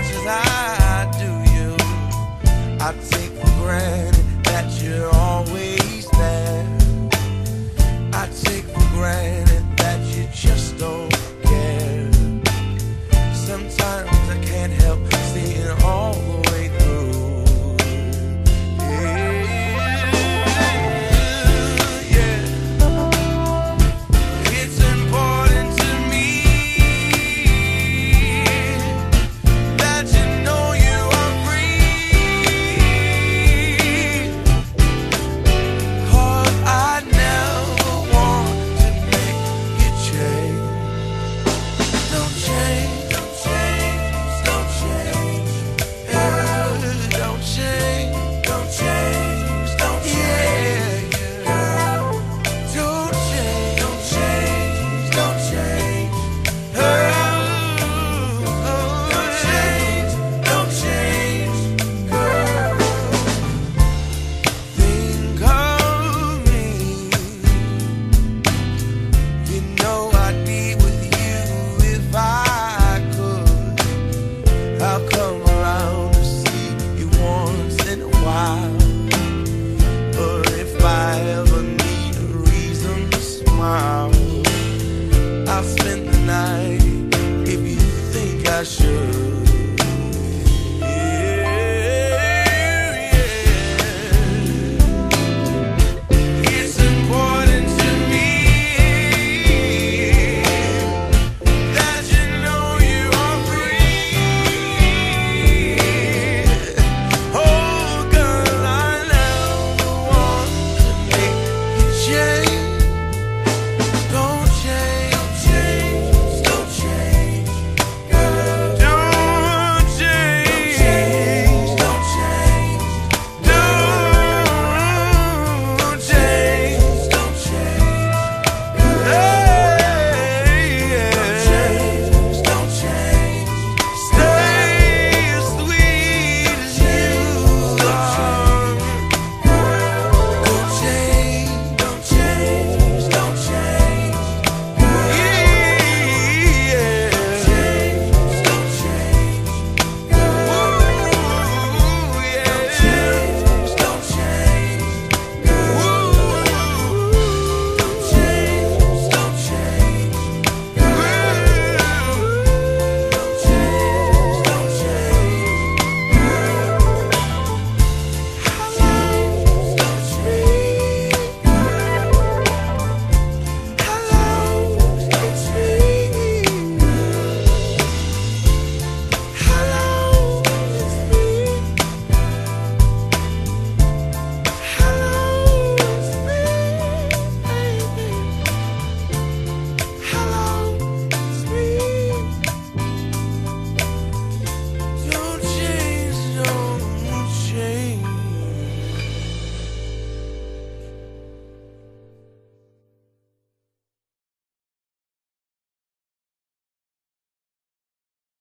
much as I do you. I take for granted that you're always there. I take for granted. I'll come around to see you once in a while. If I ever need a reason to smile, I'll spend the night if you think I should.